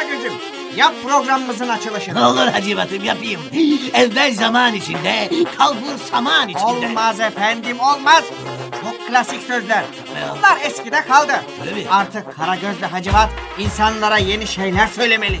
Karagöz'üm. Yap programımızın Ne açılışını. olur Hacivat'ım yapayım. Evvel zaman içinde, kalbur saman içinde. Olmaz efendim olmaz. Çok klasik sözler. Ne? Bunlar eskide kaldı. Öyle mi? Artık Karagöz ve Hacivat insanlara yeni şeyler söylemeli.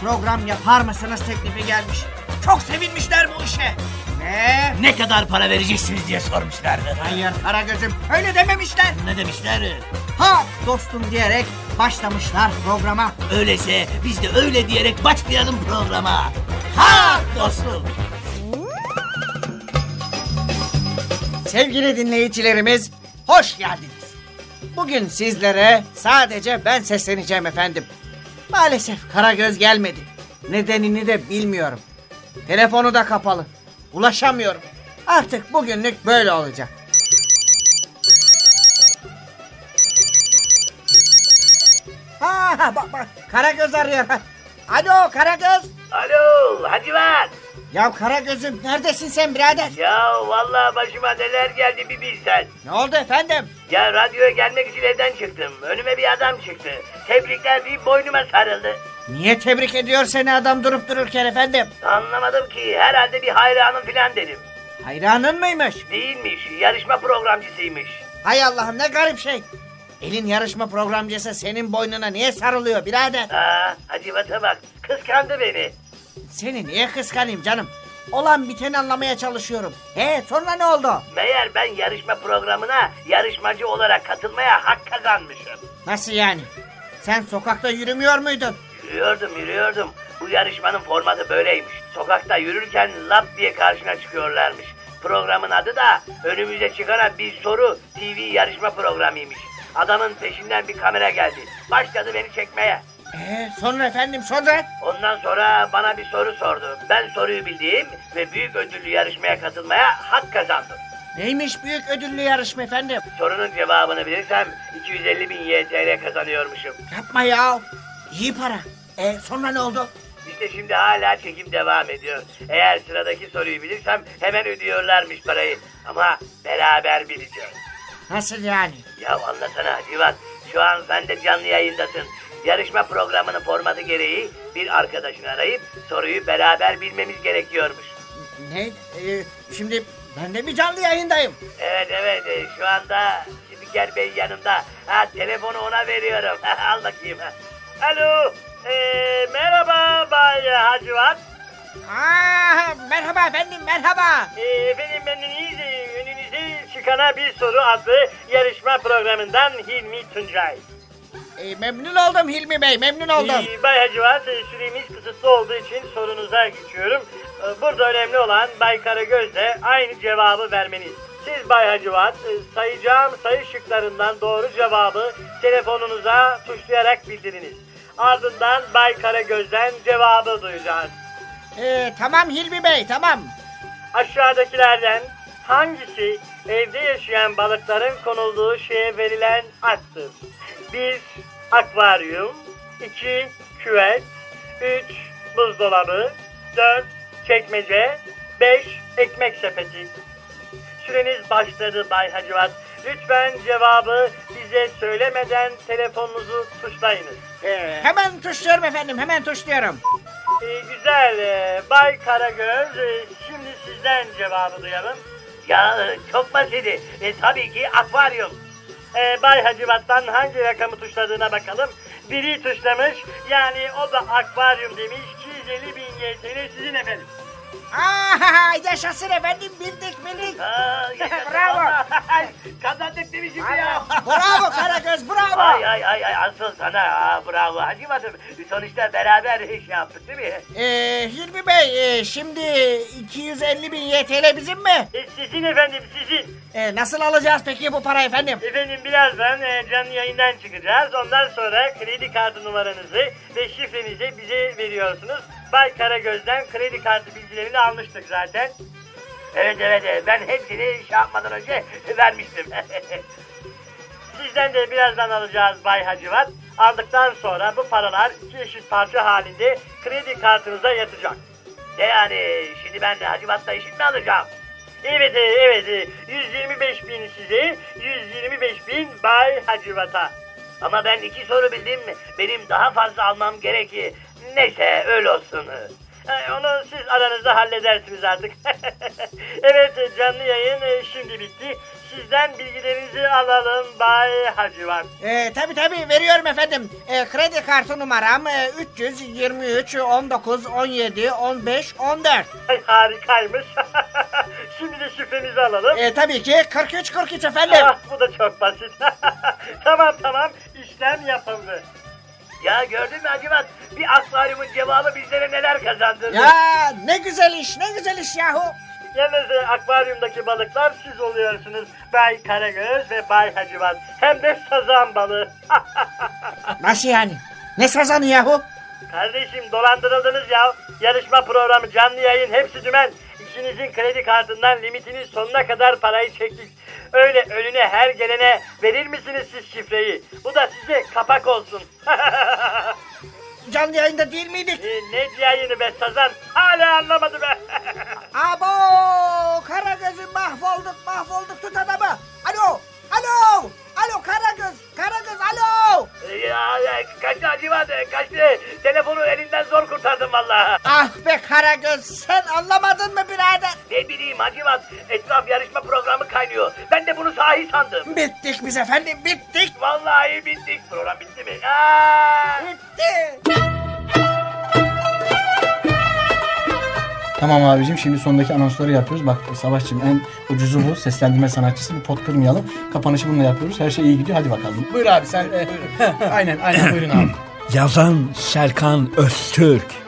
program yapar mısınız teklifi gelmiş. Çok sevinmişler bu işe. Ne? Ne kadar para vereceksiniz diye sormuşlardı. Hayır Karagöz'üm öyle dememişler. Ne demişler? Ha dostum diyerek başlamışlar programa. Öyleyse biz de öyle diyerek başlayalım programa. Ha dostum. Sevgili dinleyicilerimiz hoş geldiniz. Bugün sizlere sadece ben sesleneceğim efendim. Maalesef Karagöz gelmedi. Nedenini de bilmiyorum. Telefonu da kapalı. Ulaşamıyorum. Artık bugünlük böyle olacak. Ha, ha bak bak Karagöz arıyor. Alo Karagöz. Alo Hacivat. Ya Karagöz'üm neredesin sen birader? Ya vallahi başıma neler geldi bir bilsen. Ne oldu efendim? Ya radyoya gelmek için evden çıktım. Önüme bir adam çıktı. Tebrikler deyip boynuma sarıldı. Niye tebrik ediyor seni adam durup dururken efendim? Anlamadım ki herhalde bir hayranım filan dedim. Hayranın mıymış? Değilmiş yarışma programcısıymış. Hay Allah'ım ne garip şey. Elin yarışma programcısı senin boynuna niye sarılıyor birader? Aa Hacivat'a bak kıskandı beni. Seni niye kıskanayım canım? Olan biteni anlamaya çalışıyorum. He sonra ne oldu? Meğer ben yarışma programına yarışmacı olarak katılmaya hak kazanmışım. Nasıl yani? Sen sokakta yürümüyor muydun? Yürüyordum yürüyordum. Bu yarışmanın formatı böyleymiş. Sokakta yürürken lap diye karşına çıkıyorlarmış. Programın adı da önümüze çıkaran bir soru TV yarışma programıymış. Adamın peşinden bir kamera geldi. Başladı beni çekmeye. Ee, sonra efendim sonra? Ondan sonra bana bir soru sordu. Ben soruyu bildiğim ve büyük ödüllü yarışmaya katılmaya hak kazandım. Neymiş büyük ödüllü yarışma efendim? Sorunun cevabını bilirsem 250 bin YTL kazanıyormuşum. Yapma ya. İyi para. E sonra ne oldu? İşte şimdi hala çekim devam ediyor. Eğer sıradaki soruyu bilirsem hemen ödüyorlarmış parayı. Ama beraber bileceğiz. Nasıl yani? Ya anlasana Civat. Şu an sen de canlı yayındasın. Yarışma programının formatı gereği bir arkadaşını arayıp soruyu beraber bilmemiz gerekiyormuş. Ne? Ee, şimdi ben de bir canlı yayındayım. Evet evet e, şu anda Spiker Bey yanımda. Ha telefonu ona veriyorum. Al bakayım. Alo. Ee, merhaba Bay Hacivat. Aa, merhaba efendim merhaba. Ee, efendim ben Deniz, önünüze çıkana bir soru adlı yarışma programından Hilmi Tuncay. Ee, memnun oldum Hilmi Bey memnun oldum. Ee, Bay Hacivat, e, süremiz kısıtlı olduğu için sorunuza geçiyorum. Ee, Burada önemli olan Bay Karagöz'le aynı cevabı vermeniz. Siz Bay Hacivat, e, sayacağım sayı şıklarından doğru cevabı telefonunuza tuşlayarak bildiriniz. Ardından Bay Karagöz'den cevabı duyacağız. Ee, tamam Hilmi Bey tamam. Aşağıdakilerden hangisi evde yaşayan balıkların konulduğu şeye verilen addır? 1. Akvaryum 2. Küvet 3. Buzdolabı 4. Çekmece 5. Ekmek sepeti Süreniz başladı Bay Hacivat. Lütfen cevabı bize söylemeden telefonunuzu tuşlayınız. Ee, hemen tuşluyorum efendim hemen tuşluyorum. Ee, güzel. Ee, Bay Karagöz, e, şimdi sizden cevabı duyalım. Ya e, çok basit. E, tabii ki akvaryum. Ee, Bay Hacivat'tan hangi rakamı tuşladığına bakalım. Biri tuşlamış. Yani o da akvaryum demiş. 250 bin YTL sizin efendim. Aa, yaşasın efendim bildik bildik. Aa, yaşasın Bravo. Kazandık demişim ya. bravo Karagöz bravo. Ay ay ay ay asıl sana Aa, bravo Hacivat'ım. Sonuçta beraber iş yaptık değil mi? Ee, Hilmi Bey e, şimdi 250 bin YTL bizim mi? E, sizin efendim sizin. E, nasıl alacağız peki bu parayı efendim? Efendim birazdan e, canlı yayından çıkacağız. Ondan sonra kredi kartı numaranızı ve şifrenizi bize veriyorsunuz. Bay Karagöz'den kredi kartı bilgilerini almıştık zaten. Evet evet ben hepsini şey yapmadan önce vermiştim. Sizden de birazdan alacağız Bay Hacivat. Aldıktan sonra bu paralar iki eşit parça halinde kredi kartınıza yatacak. ne yani şimdi ben de Hacivat'la işit mi alacağım? Evet evet e, 125 bin size 125 bin Bay Hacivat'a. Ama ben iki soru bildim. Benim daha fazla almam gerekir. Neyse öyle olsun. E, Onu siz aranızda halledersiniz artık. evet canlı yayın e, şimdi bitti. Sizden bilgilerinizi alalım Bay Hacivat. E, tabii tabii veriyorum efendim. E, kredi kartı numaram e, 323 19 17 15 14. Ay, harikaymış. şimdi de şifrenizi alalım. E, tabii ki 43 43 efendim. Ah, bu da çok basit. tamam tamam işlem yapıldı. Ya gördün mü Hacivat? Bir akvaryumun cevabı bizlere neler kazandırdı. Ya ne güzel iş ne güzel iş yahu. E, akvaryumdaki balıklar siz oluyorsunuz. Bay Karagöz ve Bay Hacivat. Hem de sazan balığı. Nasıl yani? Ne sazanı yahu? Kardeşim dolandırıldınız ya. Yarışma programı, canlı yayın hepsi dümen. İşinizin kredi kartından limitinin sonuna kadar parayı çektik. Öyle önüne her gelene verir misiniz siz şifreyi? Bu da size kapak olsun. Canlı yayında değil miydik? e, ne yayını be sazan? Hala anlamadı be. Abo Karagöz'ü mahvolduk mahvolduk tut adamı. Alo alo alo Karagöz Karagöz alo. Ya, ya, kaçtı Hacivat kaçtı. Telefonu elinden zor kurtardım vallahi. Karagöz sen anlamadın mı birader? Ne bileyim Hacivat etraf yarışma programı kaynıyor. Ben de bunu sahi sandım. Bittik biz efendim bittik. Vallahi bittik. Program bitti mi? Aa! Bitti. Tamam abicim şimdi sondaki anonsları yapıyoruz. Bak Savaşçım en ucuzu bu. Seslendirme sanatçısı. Bir pot kırmayalım. Kapanışı bununla yapıyoruz. Her şey iyi gidiyor. Hadi bakalım. Buyur abi sen. e, aynen aynen buyurun abi. Yazan Serkan Öztürk.